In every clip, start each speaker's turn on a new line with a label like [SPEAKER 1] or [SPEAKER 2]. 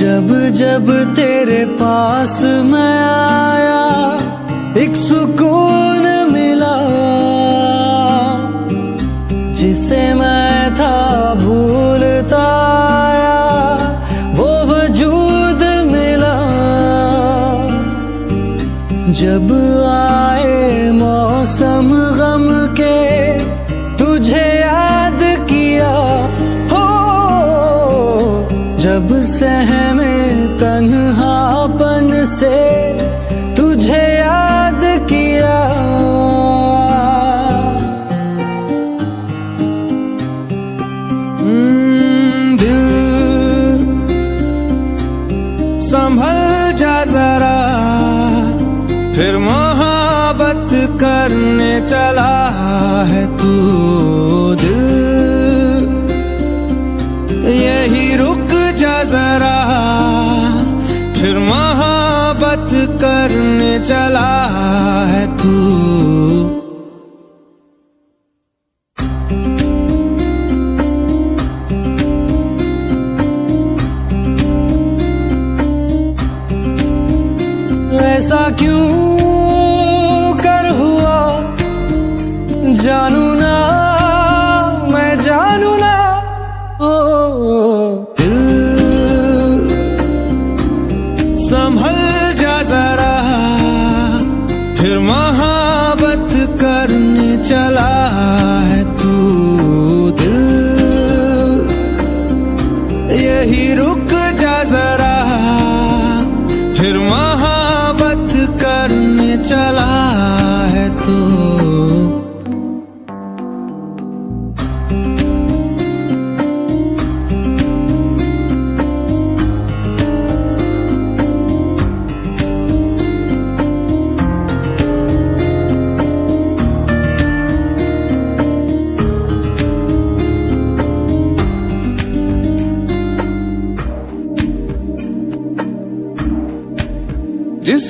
[SPEAKER 1] जब जब तेरे पास मैं आया, एक सुकून मिला। जिसे मैं था भूलता वो वजूद मिला। जब आए मौसम जब सहमे तन्हापन से तुझे याद किया। हम्म, संभल जा जरा फिर मोहब्बत करने चला है जरा फिर मोहब्बत करने चला है तू। ऐसा क्यों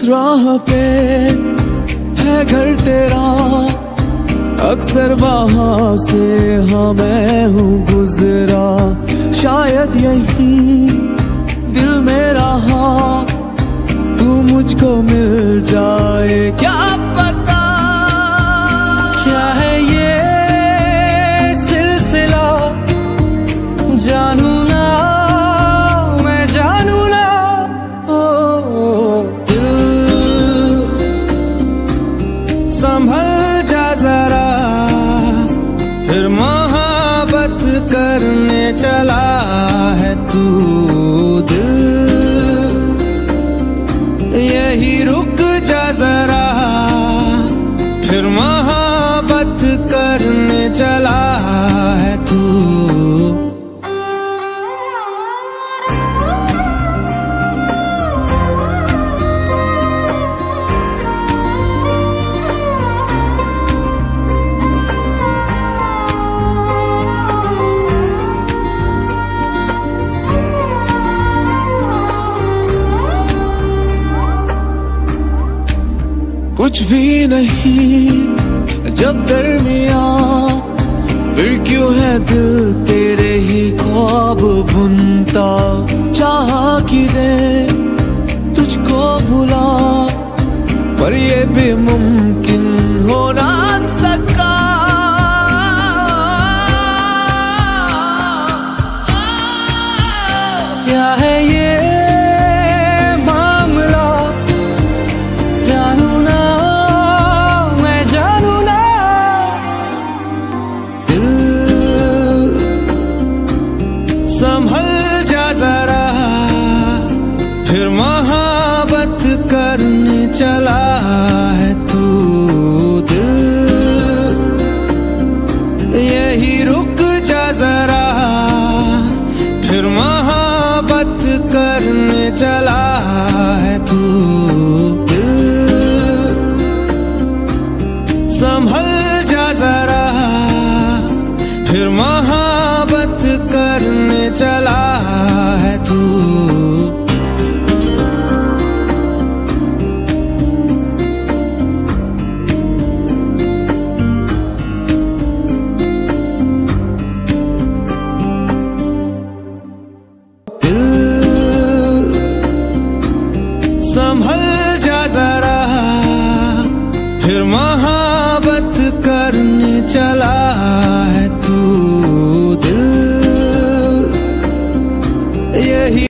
[SPEAKER 2] राह पे है घर तेरा, अक्सर वहाँ से हाँ मैं हूँ गुजरा। शायद यही दिल में रहा तू मुझको मिल
[SPEAKER 1] करने चला है तू यही रुक जा जरा। फिर महाबत करने चला है तू।
[SPEAKER 2] कुछ भी नहीं। जब दरमिया, फिर क्यों है दिल तेरे ही ख्वाब बुनता चाह कि दे तुझको भुला, पर ये भी मुमकिन है